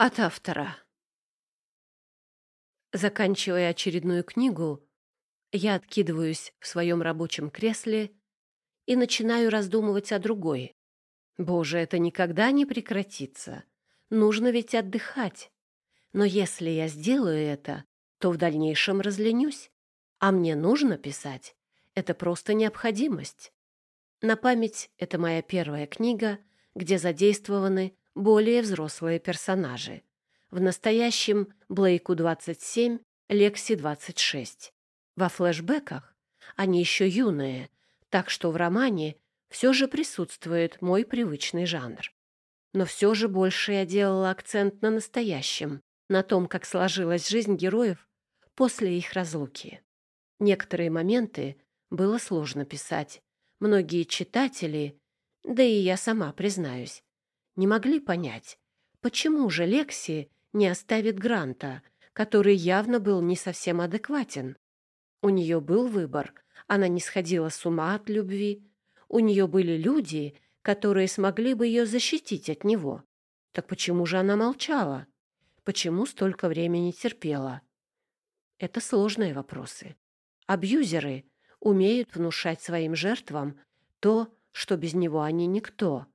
От автора. Заканчивая очередную книгу, я откидываюсь в своем рабочем кресле и начинаю раздумывать о другой. Боже, это никогда не прекратится. Нужно ведь отдыхать. Но если я сделаю это, то в дальнейшем разленюсь. А мне нужно писать. Это просто необходимость. На память это моя первая книга, где задействованы более взрослые персонажи. В настоящем Блейку 27, Лекси 26. Во флэшбэках они еще юные, так что в романе все же присутствует мой привычный жанр. Но все же больше я делала акцент на настоящем, на том, как сложилась жизнь героев после их разлуки. Некоторые моменты было сложно писать. Многие читатели, да и я сама признаюсь, не могли понять, почему же Лекси не оставит Гранта, который явно был не совсем адекватен. У нее был выбор, она не сходила с ума от любви, у нее были люди, которые смогли бы ее защитить от него. Так почему же она молчала? Почему столько времени терпела? Это сложные вопросы. Абьюзеры умеют внушать своим жертвам то, что без него они никто.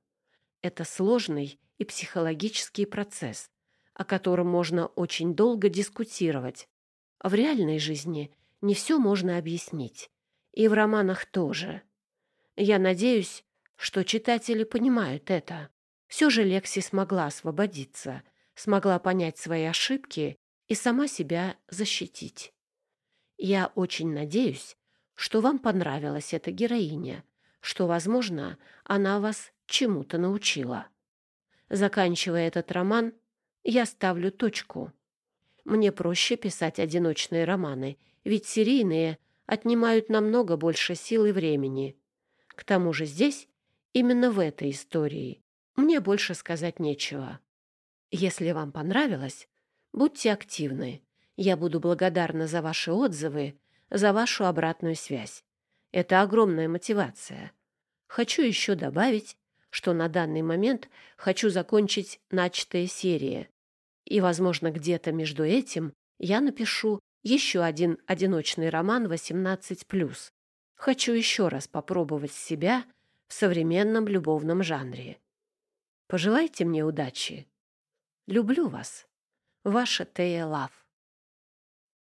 Это сложный и психологический процесс, о котором можно очень долго дискутировать. В реальной жизни не все можно объяснить. И в романах тоже. Я надеюсь, что читатели понимают это. Все же Лекси смогла освободиться, смогла понять свои ошибки и сама себя защитить. Я очень надеюсь, что вам понравилась эта героиня, что, возможно, она вас чему-то научила. Заканчивая этот роман, я ставлю точку. Мне проще писать одиночные романы, ведь серийные отнимают намного больше сил и времени. К тому же здесь, именно в этой истории, мне больше сказать нечего. Если вам понравилось, будьте активны. Я буду благодарна за ваши отзывы, за вашу обратную связь. Это огромная мотивация. Хочу еще добавить, что на данный момент хочу закончить начатые серии. И, возможно, где-то между этим я напишу еще один одиночный роман 18+. Хочу еще раз попробовать себя в современном любовном жанре. Пожелайте мне удачи. Люблю вас. Ваша Тея Лав.